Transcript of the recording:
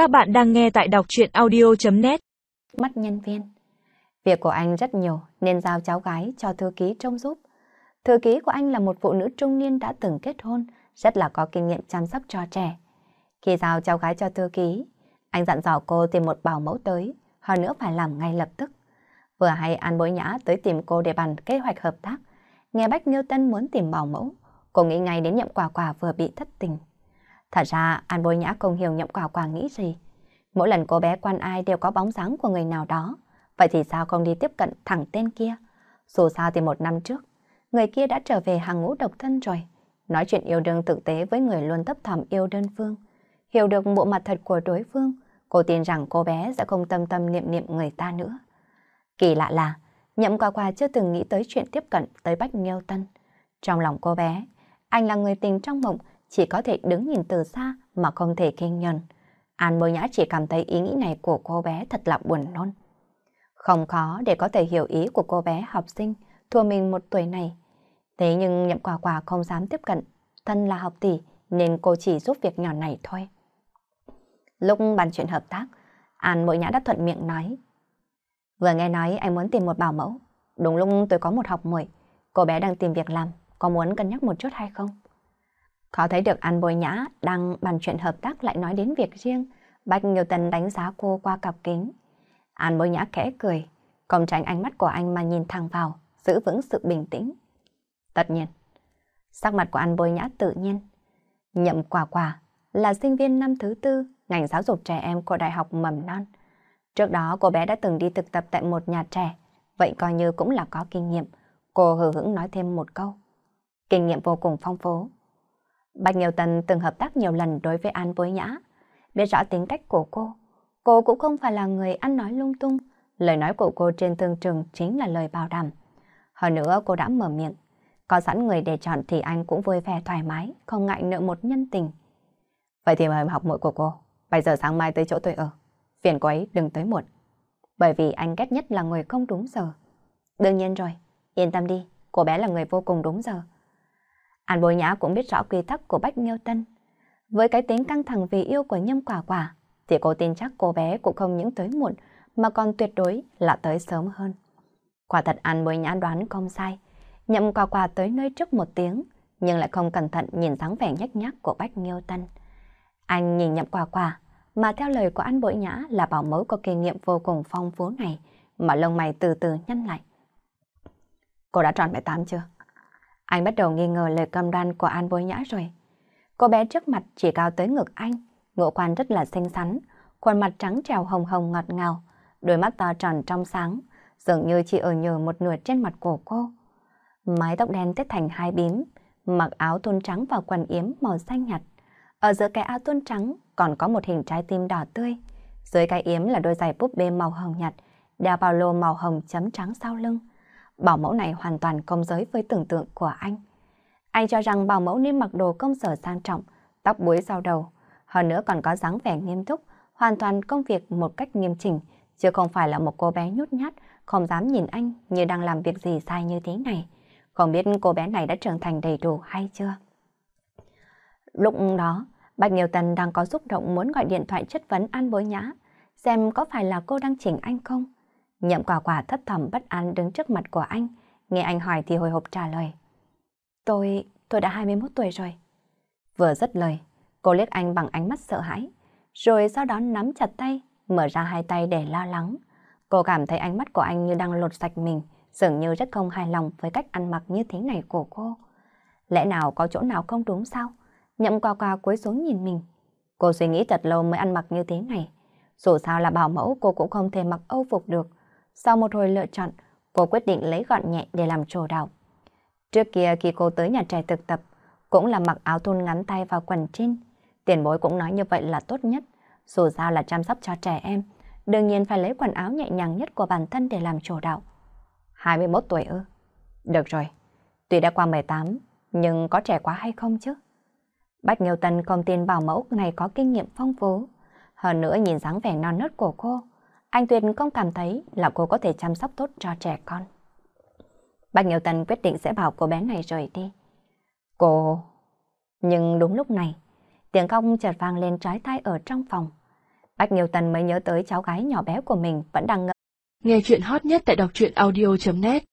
Các bạn đang nghe tại đọc chuyện audio.net Mắt nhân viên Việc của anh rất nhiều nên giao cháu gái cho thư ký trông giúp. Thư ký của anh là một phụ nữ trung niên đã từng kết hôn, rất là có kinh nghiệm chăm sóc cho trẻ. Khi giao cháu gái cho thư ký, anh dặn dò cô tìm một bảo mẫu tới, hơn nữa phải làm ngay lập tức. Vừa hay An Bối Nhã tới tìm cô để bàn kế hoạch hợp tác. Nghe Bách Newton Tân muốn tìm bảo mẫu, cô nghĩ ngay đến nhậm quả quả vừa bị thất tình. Thật ra An Bối Nhã không hiểu nhậm quả quả nghĩ gì. Mỗi lần cô bé quan ai đều có bóng dáng của người nào đó. Vậy thì sao không đi tiếp cận thẳng tên kia? Dù sao thì một năm trước, người kia đã trở về hàng ngũ độc thân rồi. Nói chuyện yêu đương thực tế với người luôn thấp thỏm yêu đơn phương. Hiểu được bộ mặt thật của đối phương, cô tin rằng cô bé sẽ không tâm tâm niệm niệm người ta nữa. Kỳ lạ là, nhậm quả quả chưa từng nghĩ tới chuyện tiếp cận tới Bách Nghiêu Tân. Trong lòng cô bé, anh là người tình trong mộng, chỉ có thể đứng nhìn từ xa mà không thể kinh nhận. An Bối Nhã chỉ cảm thấy ý nghĩ này của cô bé thật là buồn nôn. Không khó để có thể hiểu ý của cô bé học sinh thua mình một tuổi này. Thế nhưng nhậm quả quả không dám tiếp cận, thân là học tỷ nên cô chỉ giúp việc nhỏ này thôi. Lúc bàn chuyện hợp tác, An Bối Nhã đã thuận miệng nói. Vừa nghe nói anh muốn tìm một bảo mẫu, đúng lúc tôi có một học muội, cô bé đang tìm việc làm, có muốn cân nhắc một chút hay không? Khó thấy được An Bồi Nhã đang bàn chuyện hợp tác lại nói đến việc riêng. Bạch Nghiêu Tân đánh giá cô qua cặp kính. An Bồi Nhã khẽ cười, không tránh ánh mắt của anh mà nhìn thẳng vào, giữ vững sự bình tĩnh. Tất nhiên, sắc mặt của An Bồi Nhã tự nhiên. Nhậm quả quả là sinh viên năm thứ tư ngành giáo dục trẻ em của Đại học Mầm Non. Trước đó cô bé đã từng đi thực tập tại một nhà trẻ, vậy coi như cũng là có kinh nghiệm. Cô hờ hững nói thêm một câu. Kinh nghiệm vô cùng phong phú. Bạch nhiều Tân từng hợp tác nhiều lần đối với An Bối Nhã, biết rõ tính cách của cô. Cô cũng không phải là người ăn nói lung tung, lời nói của cô trên thương trường chính là lời bảo đảm. Hơn nữa cô đã mở miệng, có sẵn người để chọn thì anh cũng vui vẻ thoải mái, không ngại nợ một nhân tình. Vậy thì mời học muội của cô, 7 giờ sáng mai tới chỗ tôi ở. Phiền cô ấy đừng tới muộn, bởi vì anh ghét nhất là người không đúng giờ. Đương nhiên rồi, yên tâm đi, cô bé là người vô cùng đúng giờ. An Bối Nhã cũng biết rõ quy tắc của Bách Nghiêu Tân. Với cái tính căng thẳng vì yêu của nhâm quả quả, thì cô tin chắc cô bé cũng không những tới muộn, mà còn tuyệt đối là tới sớm hơn. Quả thật An Bối Nhã đoán không sai. Nhâm quả quả tới nơi trước một tiếng, nhưng lại không cẩn thận nhìn dáng vẻ nhếch nhác của Bách Nghiêu Tân. Anh nhìn nhậm quả quả, mà theo lời của An Bội Nhã là bảo mẫu có kinh nghiệm vô cùng phong phú này, mà lông mày từ từ nhăn lại. Cô đã tròn 18 chưa? Anh bắt đầu nghi ngờ lời cầm đoan của An Bối Nhã rồi. Cô bé trước mặt chỉ cao tới ngực anh, ngũ quan rất là xinh xắn, khuôn mặt trắng trèo hồng hồng ngọt ngào, đôi mắt to tròn trong sáng, dường như chỉ ở nhờ một nửa trên mặt của cô. Mái tóc đen tết thành hai bím, mặc áo thun trắng và quần yếm màu xanh nhạt. Ở giữa cái áo thun trắng còn có một hình trái tim đỏ tươi. Dưới cái yếm là đôi giày búp bê màu hồng nhạt, đeo bao lô màu hồng chấm trắng sau lưng bảo mẫu này hoàn toàn công giới với tưởng tượng của anh. Anh cho rằng bảo mẫu nên mặc đồ công sở sang trọng, tóc búi sau đầu, hơn nữa còn có dáng vẻ nghiêm túc, hoàn toàn công việc một cách nghiêm chỉnh, chứ không phải là một cô bé nhút nhát, không dám nhìn anh như đang làm việc gì sai như thế này. Không biết cô bé này đã trưởng thành đầy đủ hay chưa? Lúc đó, Bạch nhiều Tần đang có xúc động muốn gọi điện thoại chất vấn An Bối Nhã, xem có phải là cô đang chỉnh anh không? Nhậm quả quả thất thầm bất an đứng trước mặt của anh. Nghe anh hỏi thì hồi hộp trả lời. Tôi, tôi đã 21 tuổi rồi. Vừa dứt lời, cô liếc anh bằng ánh mắt sợ hãi. Rồi sau đó nắm chặt tay, mở ra hai tay để lo lắng. Cô cảm thấy ánh mắt của anh như đang lột sạch mình, dường như rất không hài lòng với cách ăn mặc như thế này của cô. Lẽ nào có chỗ nào không đúng sao? Nhậm qua qua cúi xuống nhìn mình. Cô suy nghĩ thật lâu mới ăn mặc như thế này. Dù sao là bảo mẫu cô cũng không thể mặc âu phục được. Sau một hồi lựa chọn, cô quyết định lấy gọn nhẹ để làm trồ đạo. Trước kia khi cô tới nhà trẻ thực tập, cũng là mặc áo thun ngắn tay và quần jean. Tiền bối cũng nói như vậy là tốt nhất, dù sao là chăm sóc cho trẻ em. Đương nhiên phải lấy quần áo nhẹ nhàng nhất của bản thân để làm trồ đạo. 21 tuổi ư? Được rồi, tuy đã qua 18, nhưng có trẻ quá hay không chứ? Bách Nghiêu Tân không tin bảo mẫu này có kinh nghiệm phong phú. Hơn nữa nhìn dáng vẻ non nớt của cô, anh tuyệt không cảm thấy là cô có thể chăm sóc tốt cho trẻ con. Bạch Nghiêu Tân quyết định sẽ bảo cô bé này rời đi. Cô... Nhưng đúng lúc này, tiếng cong chợt vang lên trái tai ở trong phòng. Bạch Nghiêu Tần mới nhớ tới cháu gái nhỏ bé của mình vẫn đang ngậm. Nghe chuyện hot nhất tại đọc truyện audio.net